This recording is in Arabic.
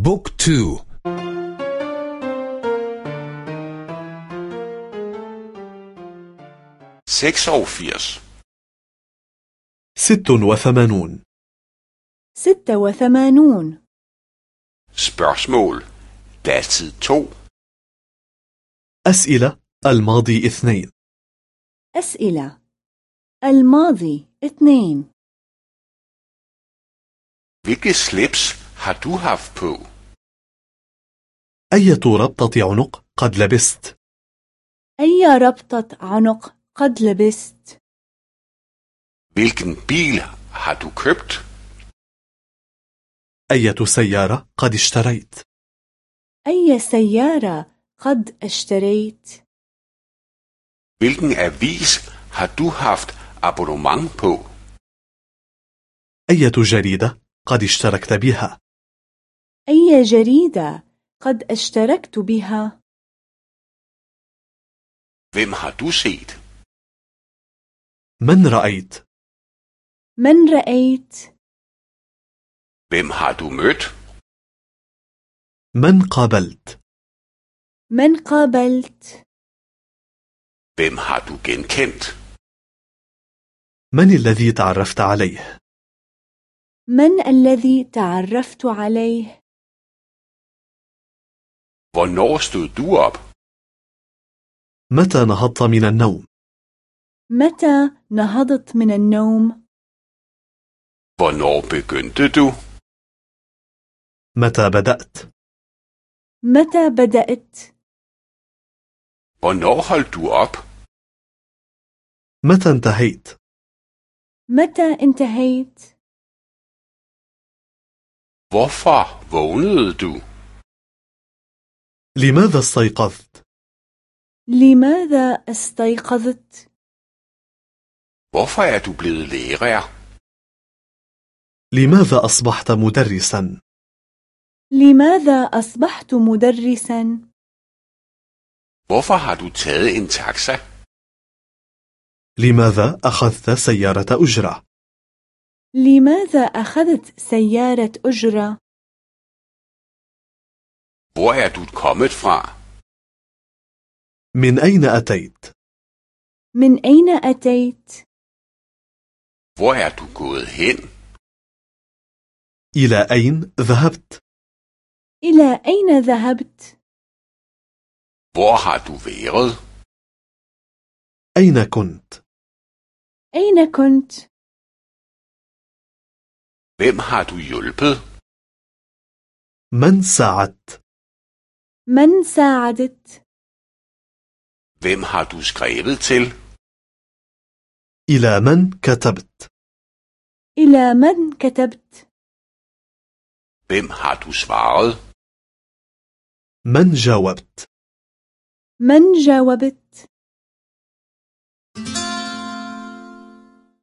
book to. seksogfirs ست وثمانون. ستة وثمانون. Spørgsmål Datid 2 أسئلة. الماضي اثنين. أسئلة. الماضي اثنين. Hvilke slips du haft på? أية ربطة عنق قد لبست أي ربطة عنق قد لبست Hvilken bil har du købt? أية سيارة قد اشتريت أي سيارة قد اشتريت Hvilken avis har du haft abonnement på? أية جريدة قد اشتركت بها أي جريدة قد اشتركت بها؟ Hvem har du set? من رأيت؟ من رأيت؟ Hvem har du mødt? من قابلت؟ من قابلت؟ Hvem har du genkendt? من الذي تعرفت عليه؟ من الذي تعرفت عليه؟ Hvornår stod du op? متى نهضت من النوم متى نهضت من النوم Hvornår begyndte du? متى بدأت متى بدأت Hvornår holdt du op? متى انتهيت متى انتهيت Hvorfor vågnede du? لماذا استيقظت؟ لماذا استيقظت؟ Hvorfor er du blevet lærer? لماذا أصبحت مدرسا؟ لماذا أصبحت مدرسا؟ Hvorfor har du taget en taxa? لماذا أخذت سيارة أجرة؟ لماذا أخذت سيارة أجرة؟ Hvor er du kommet fra? من أين أتيت من أين أتيت Hvor er du gået hen? إلى أين ذهبت إلى أين ذهبت Hvor har du været? أين كنت أين كنت Hvem har du hjulpet? من ساعدت من ساعدت؟ Hvem har du skrevet til? إلى من كتبت؟ إلى من كتبت؟ Hvem har du svaret? من جاوبت؟ من جاوبت؟